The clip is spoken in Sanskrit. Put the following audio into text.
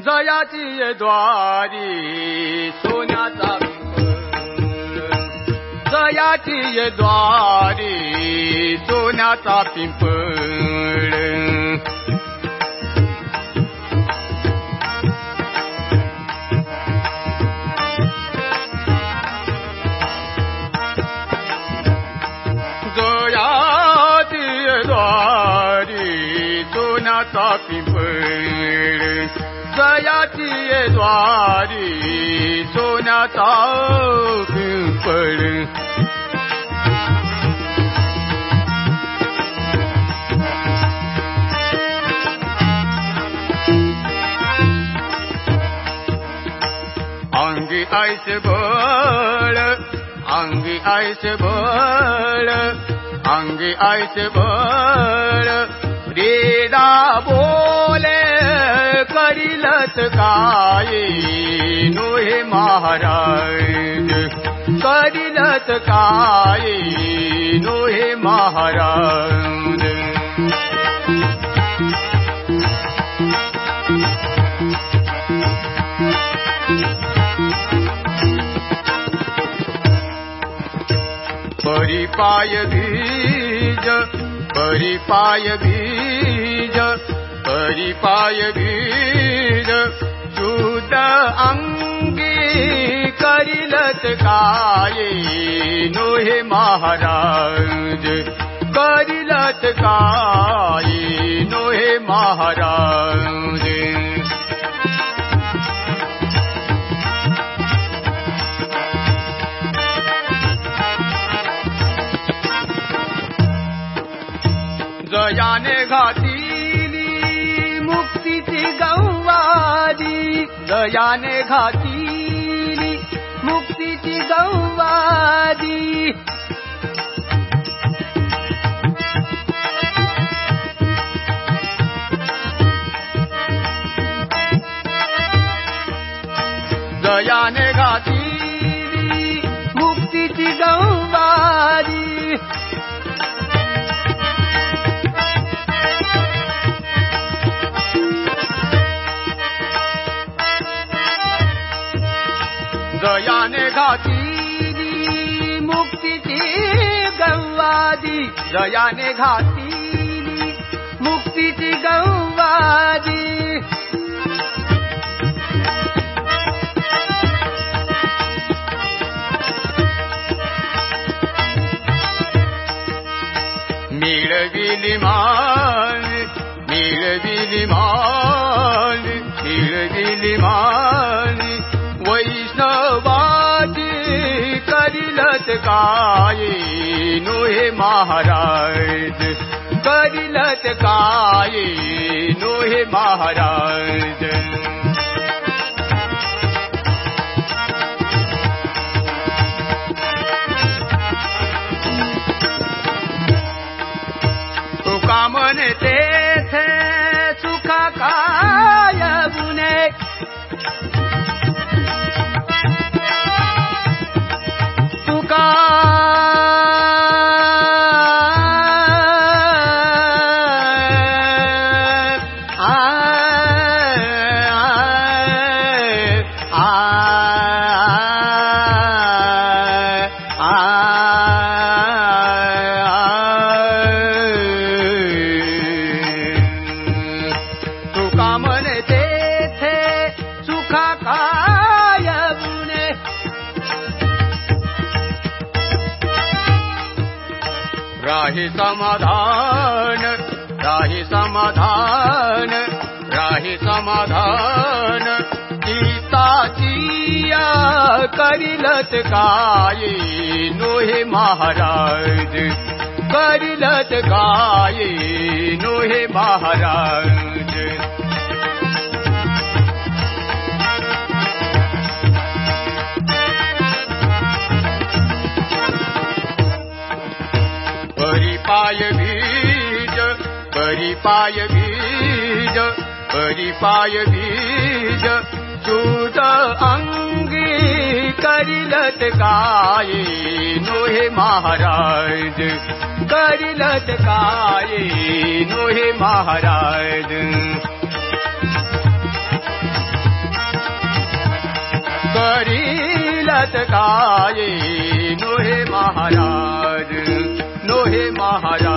जयाची द्वारी सोन्याचा जयाची द्वारी सोन्याचा पिंपळ जयाची द्वारी सोन्याचा पिंपळ जयाची द्वारी सोन्याचा पिंपळ अंगी ऐसे बळ अंगी ऐसे बळ अंगी ऐसे बळ रेडा बोले करिलत काय? नोहे महाराज करिलत काय? नोहे महाराज. परिपाय बीज परिपाय बीज अंगी करिलत काय नोहे महाराज। करिलत काय नोहे महाराज। जयाने घातीली जयाने घातीली मुक्तीची गौवारी जयाने घातीली मुक्तीची गौवारी गंवादी जयाने घातीली मुक्तीची गंवादी मिळविली मान मिळविली मान मिळविली मान लतकाई नोहे महाराज कर लतकाई नोहे महाराज। तो कामन तेरे राही समाधान राही समाधान राही समाधान। गीताचिया करिलत काय नोहे महाराज करिलत काय नोहे महाराज परी पाय बीज परी पाय बीज परी पाय बीज। दूध अंगी करिलत गाये नोहे महाराज। करिलत गाये नोहे महाराज। करिलत गाये नोहे महाराज। महाराज